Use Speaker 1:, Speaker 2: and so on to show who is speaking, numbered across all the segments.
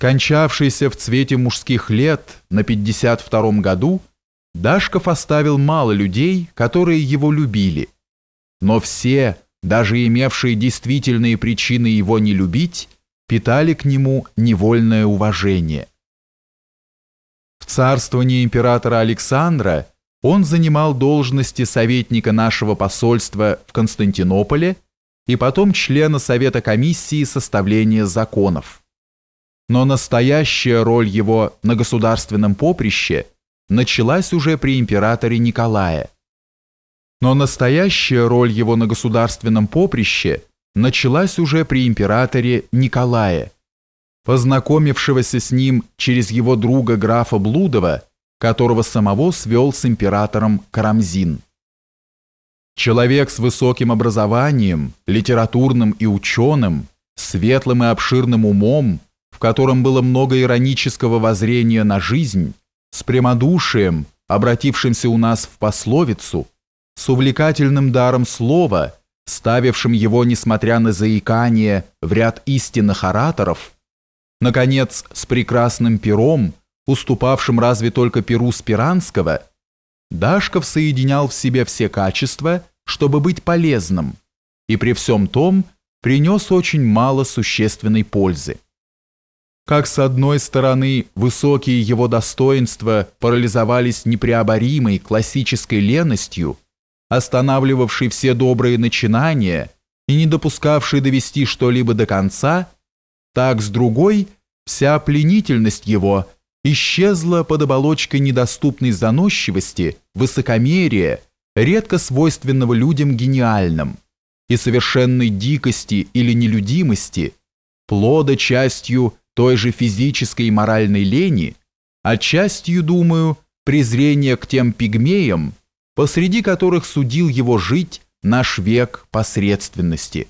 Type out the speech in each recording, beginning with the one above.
Speaker 1: Скончавшийся в цвете мужских лет на 52-м году, Дашков оставил мало людей, которые его любили. Но все, даже имевшие действительные причины его не любить, питали к нему невольное уважение. В царствовании императора Александра он занимал должности советника нашего посольства в Константинополе и потом члена Совета комиссии составления законов но настоящая роль его на государственном поприще началась уже при императоре Николае. Но настоящая роль его на государственном поприще началась уже при императоре Николае, познакомившегося с ним через его друга графа Блудова, которого самого свел с императором Карамзин. Человек с высоким образованием, литературным и ученым, светлым и обширным умом, котором было много иронического воззрения на жизнь, с прямодушием, обратившимся у нас в пословицу, с увлекательным даром слова, ставившим его, несмотря на заикание, в ряд истинных ораторов, наконец, с прекрасным пером, уступавшим разве только перу Спиранского, Дашков соединял в себе все качества, чтобы быть полезным, и при всем том принес очень мало существенной пользы как с одной стороны высокие его достоинства парализовались непреоборимой классической леностью, останавливавшей все добрые начинания и не допускавшей довести что-либо до конца, так с другой вся пленительность его исчезла под оболочкой недоступной заносчивости, высокомерия, редко свойственного людям гениальным, и совершенной дикости или нелюдимости, плода частью той же физической и моральной лени, а думаю, презрения к тем пигмеям, посреди которых судил его жить наш век посредственности.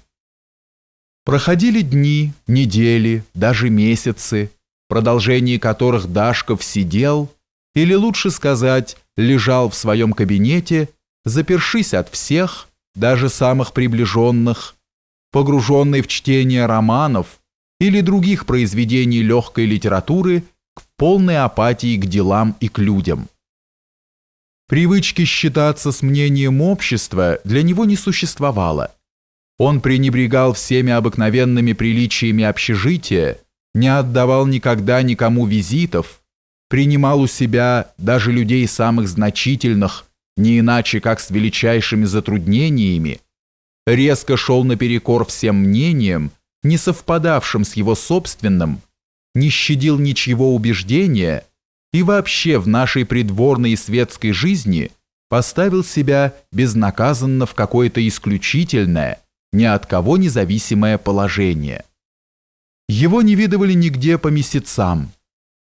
Speaker 1: Проходили дни, недели, даже месяцы, в продолжении которых Дашков сидел, или лучше сказать, лежал в своем кабинете, запершись от всех, даже самых приближенных, погруженный в чтение романов, или других произведений легкой литературы к полной апатии к делам и к людям. Привычки считаться с мнением общества для него не существовало. Он пренебрегал всеми обыкновенными приличиями общежития, не отдавал никогда никому визитов, принимал у себя даже людей самых значительных, не иначе как с величайшими затруднениями, резко шел наперекор всем мнениям, не совпадавшим с его собственным, не щадил ничего убеждения и вообще в нашей придворной и светской жизни поставил себя безнаказанно в какое-то исключительное, ни от кого независимое положение. Его не видывали нигде по месяцам,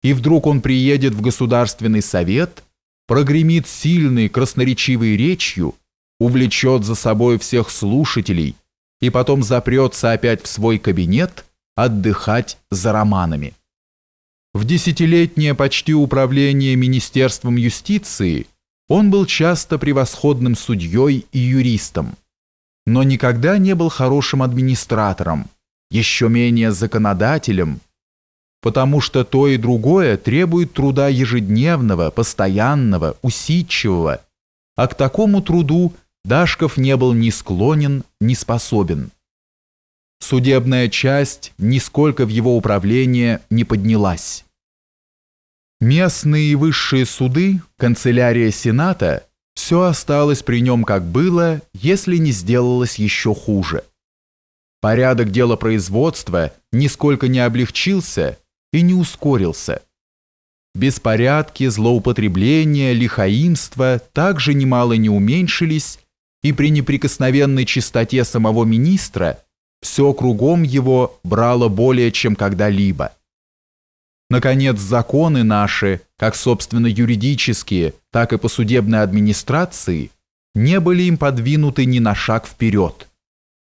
Speaker 1: и вдруг он приедет в Государственный совет, прогремит сильной красноречивой речью, увлечет за собой всех слушателей – и потом запрется опять в свой кабинет отдыхать за романами. В десятилетнее почти управление Министерством юстиции он был часто превосходным судьей и юристом, но никогда не был хорошим администратором, еще менее законодателем, потому что то и другое требует труда ежедневного, постоянного, усидчивого, а к такому труду – Дашков не был ни склонен, ни способен. Судебная часть нисколько в его управление не поднялась. Местные и высшие суды, канцелярия Сената, все осталось при нем как было, если не сделалось еще хуже. Порядок делопроизводства нисколько не облегчился и не ускорился. Беспорядки, злоупотребления, лихаимство также немало не уменьшились и при неприкосновенной чистоте самого министра все кругом его брало более чем когда-либо. Наконец, законы наши, как собственно юридические, так и по судебной администрации, не были им подвинуты ни на шаг вперед.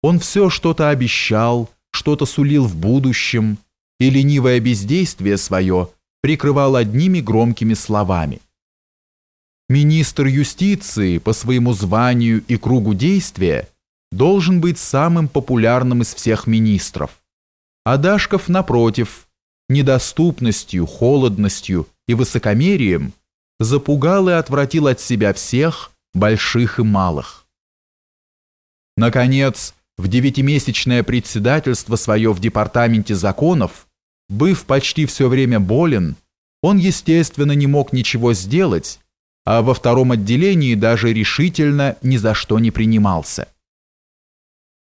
Speaker 1: Он все что-то обещал, что-то сулил в будущем, и ленивое бездействие свое прикрывал одними громкими словами. Министр юстиции по своему званию и кругу действия должен быть самым популярным из всех министров. А Дашков, напротив, недоступностью, холодностью и высокомерием запугал и отвратил от себя всех, больших и малых. Наконец, в девятимесячное председательство свое в департаменте законов, быв почти все время болен, он, естественно, не мог ничего сделать, а во втором отделении даже решительно ни за что не принимался.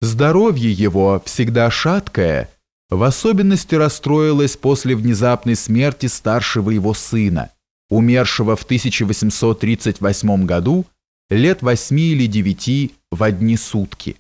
Speaker 1: Здоровье его, всегда шаткое, в особенности расстроилось после внезапной смерти старшего его сына, умершего в 1838 году, лет восьми или девяти в одни сутки.